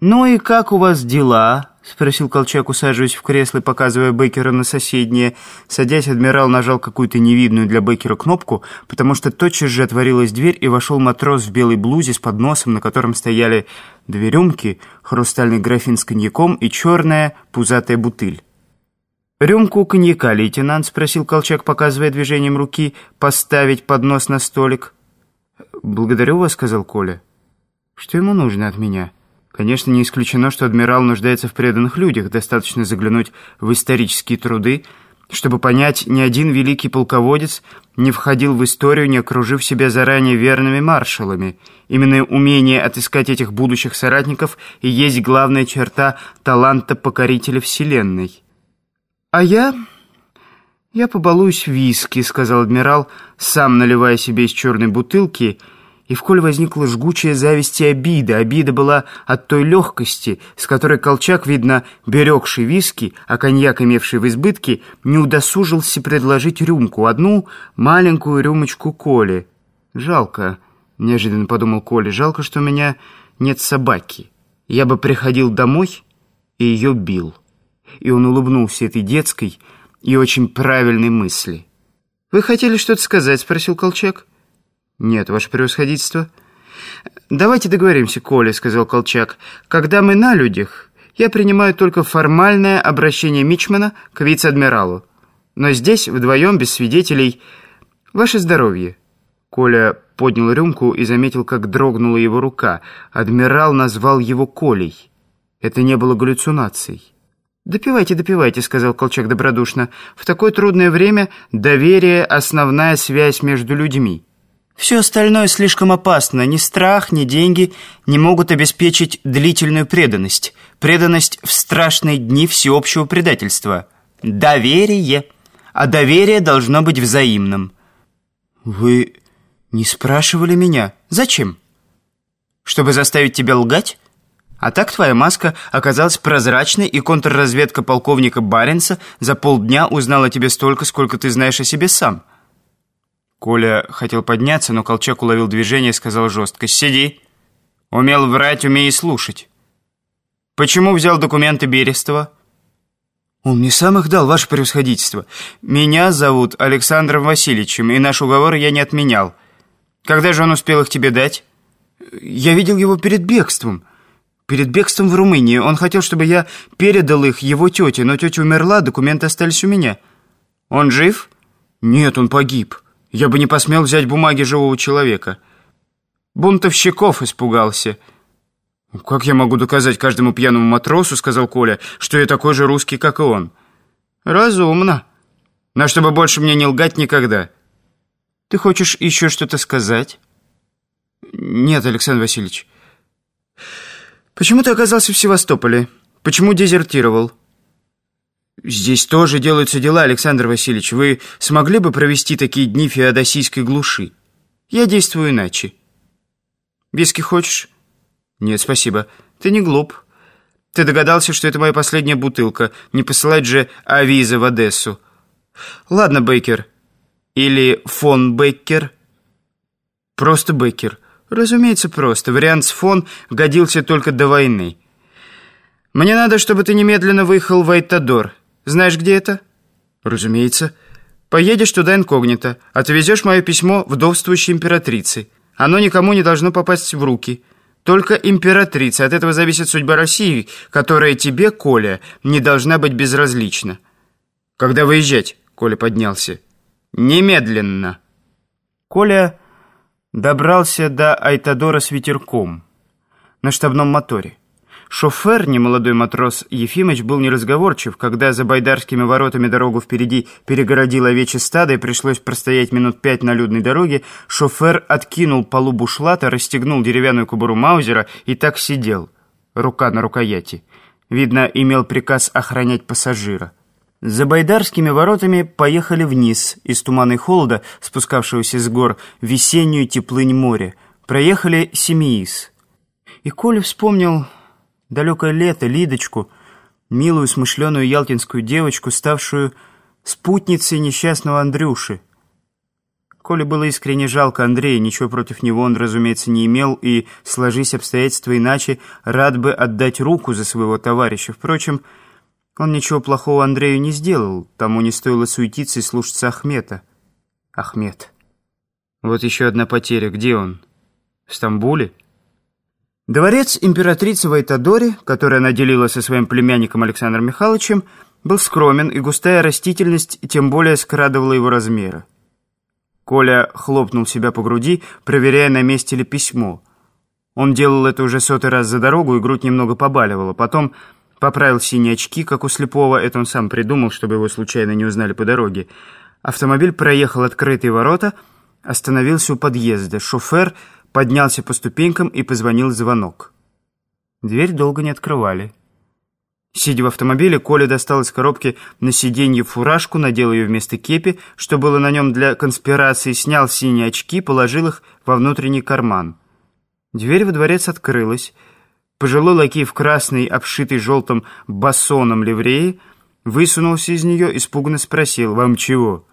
«Ну и как у вас дела?» — спросил Колчак, усаживаясь в кресло показывая Беккера на соседнее. Садясь, адмирал нажал какую-то невидную для Беккера кнопку, потому что тотчас же отворилась дверь, и вошел матрос в белой блузе с подносом, на котором стояли две рюмки, хрустальный графин с коньяком и черная пузатая бутыль. «Рюмку коньяка, лейтенант?» — спросил Колчак, показывая движением руки, «поставить поднос на столик». «Благодарю вас», — сказал Коля. «Что ему нужно от меня?» Конечно, не исключено, что адмирал нуждается в преданных людях. Достаточно заглянуть в исторические труды, чтобы понять, ни один великий полководец не входил в историю, не окружив себя заранее верными маршалами. Именно умение отыскать этих будущих соратников и есть главная черта таланта покорителя Вселенной. «А я...» «Я побалуюсь виски», — сказал адмирал, сам наливая себе из черной бутылки — и в Коле возникла жгучая зависть и обида. Обида была от той легкости, с которой Колчак, видно, берегший виски, а коньяк, имевший в избытке, не удосужился предложить рюмку, одну маленькую рюмочку Коле. «Жалко», — неожиданно подумал Коля, — «жалко, что у меня нет собаки. Я бы приходил домой и ее бил». И он улыбнулся этой детской и очень правильной мысли. «Вы хотели что-то сказать?» — спросил Колчак. «Нет, ваше превосходительство». «Давайте договоримся, Коля», — сказал Колчак. «Когда мы на людях, я принимаю только формальное обращение Мичмана к вице-адмиралу. Но здесь, вдвоем, без свидетелей, ваше здоровье». Коля поднял рюмку и заметил, как дрогнула его рука. Адмирал назвал его Колей. Это не было галлюцинацией. «Допивайте, допивайте», — сказал Колчак добродушно. «В такое трудное время доверие — основная связь между людьми». Все остальное слишком опасно. Ни страх, ни деньги не могут обеспечить длительную преданность. Преданность в страшные дни всеобщего предательства. Доверие. А доверие должно быть взаимным. Вы не спрашивали меня. Зачем? Чтобы заставить тебя лгать? А так твоя маска оказалась прозрачной, и контрразведка полковника Баренца за полдня узнала тебе столько, сколько ты знаешь о себе сам. Коля хотел подняться, но Колчак уловил движение и сказал жестко «Сиди! Умел врать, умей слушать!» «Почему взял документы Берестова?» «Он мне сам их дал, ваше превосходительство. Меня зовут Александром Васильевичем, и наш уговор я не отменял. Когда же он успел их тебе дать?» «Я видел его перед бегством. Перед бегством в Румынии. Он хотел, чтобы я передал их его тете, но тетя умерла, документы остались у меня». «Он жив?» «Нет, он погиб». Я бы не посмел взять бумаги живого человека. Бунтовщиков испугался. «Как я могу доказать каждому пьяному матросу, — сказал Коля, — что я такой же русский, как и он?» «Разумно. Но чтобы больше мне не лгать никогда. Ты хочешь еще что-то сказать?» «Нет, Александр Васильевич. Почему ты оказался в Севастополе? Почему дезертировал?» «Здесь тоже делаются дела, Александр Васильевич. Вы смогли бы провести такие дни феодосийской глуши? Я действую иначе». «Виски хочешь?» «Нет, спасибо. Ты не глуп. Ты догадался, что это моя последняя бутылка. Не посылать же авиза в Одессу». «Ладно, Бейкер. Или фон Бейкер?» «Просто Бейкер. Разумеется, просто. Вариант с фон годился только до войны». «Мне надо, чтобы ты немедленно выехал в Айтадор. Знаешь, где это?» «Разумеется. Поедешь туда инкогнито. Отвезешь мое письмо вдовствующей императрице. Оно никому не должно попасть в руки. Только императрица. От этого зависит судьба России, которая тебе, Коля, не должна быть безразлична». «Когда выезжать?» — Коля поднялся. «Немедленно». Коля добрался до Айтадора с ветерком на штабном моторе. Шофер, немолодой матрос Ефимыч, был неразговорчив. Когда за байдарскими воротами дорогу впереди перегородил овечье стадо и пришлось простоять минут пять на людной дороге, шофер откинул полу бушлата, расстегнул деревянную кобуру Маузера и так сидел, рука на рукояти. Видно, имел приказ охранять пассажира. За байдарскими воротами поехали вниз, из тумана и холода, спускавшегося с гор, весеннюю теплынь моря. Проехали Семиис. И Коля вспомнил далекое лето, Лидочку, милую смышленую ялтинскую девочку, ставшую спутницей несчастного Андрюши. Коле было искренне жалко Андрея, ничего против него он, разумеется, не имел, и, сложись обстоятельства иначе, рад бы отдать руку за своего товарища. Впрочем, он ничего плохого Андрею не сделал, тому не стоило суетиться и слушаться Ахмета. Ахмед. Вот еще одна потеря. Где он? В Стамбуле? Дворец императрицы Вайтадори, который она делила со своим племянником Александром Михайловичем, был скромен, и густая растительность тем более скрадывала его размеры. Коля хлопнул себя по груди, проверяя, на месте ли письмо. Он делал это уже сотый раз за дорогу, и грудь немного побаливала. Потом поправил синие очки, как у слепого, это он сам придумал, чтобы его случайно не узнали по дороге. Автомобиль проехал открытые ворота, остановился у подъезда. Шофер поднялся по ступенькам и позвонил звонок. Дверь долго не открывали. Сидя в автомобиле, Коля достал из коробки на сиденье фуражку, надел ее вместо кепи, что было на нем для конспирации, снял синие очки, положил их во внутренний карман. Дверь во дворец открылась. Пожилой лакей в красной, обшитый желтым басоном ливреи, высунулся из нее, испуганно спросил «Вам чего?»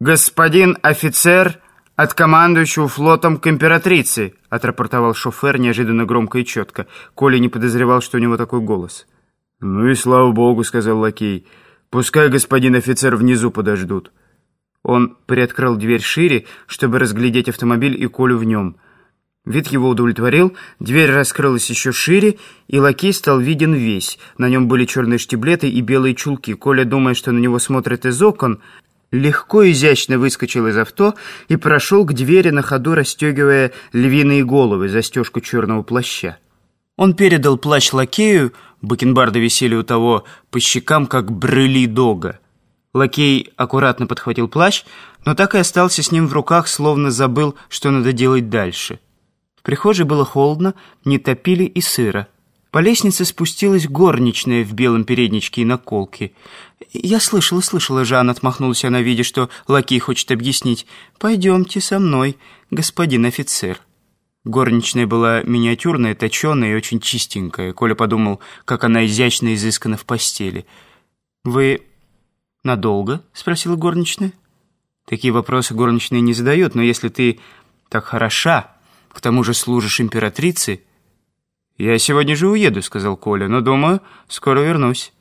«Господин офицер от командующего флотом к императрице», отрапортовал шофер неожиданно громко и четко. Коля не подозревал, что у него такой голос. «Ну и слава богу», — сказал лакей. «Пускай господин офицер внизу подождут». Он приоткрыл дверь шире, чтобы разглядеть автомобиль и Колю в нем. Вид его удовлетворил, дверь раскрылась еще шире, и лакей стал виден весь. На нем были черные штиблеты и белые чулки. Коля, думая, что на него смотрят из окон, легко и изящно выскочил из авто и прошел к двери на ходу, расстегивая львиные головы, застежку черного плаща. Он передал плащ лакею, бакенбарды висели у того по щекам, как брыли дога. Лакей аккуратно подхватил плащ, но так и остался с ним в руках, словно забыл, что надо делать дальше. В прихожей было холодно, не топили и сыро. По лестнице спустилась горничная в белом передничке и наколке. «Я слышала, слышала, Жан», — отмахнулась она, видя, что лакей хочет объяснить. «Пойдемте со мной, господин офицер». Горничная была миниатюрная, точеная и очень чистенькая. Коля подумал, как она изящно изыскана в постели. «Вы надолго?» — спросила горничная. Такие вопросы горничная не задает, но если ты так хороша, к тому же служишь императрице... «Я сегодня же уеду», — сказал Коля, — «но, думаю, скоро вернусь».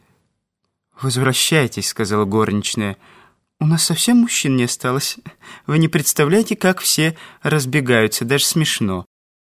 «Возвращайтесь», — сказала горничная. «У нас совсем мужчин не осталось. Вы не представляете, как все разбегаются, даже смешно».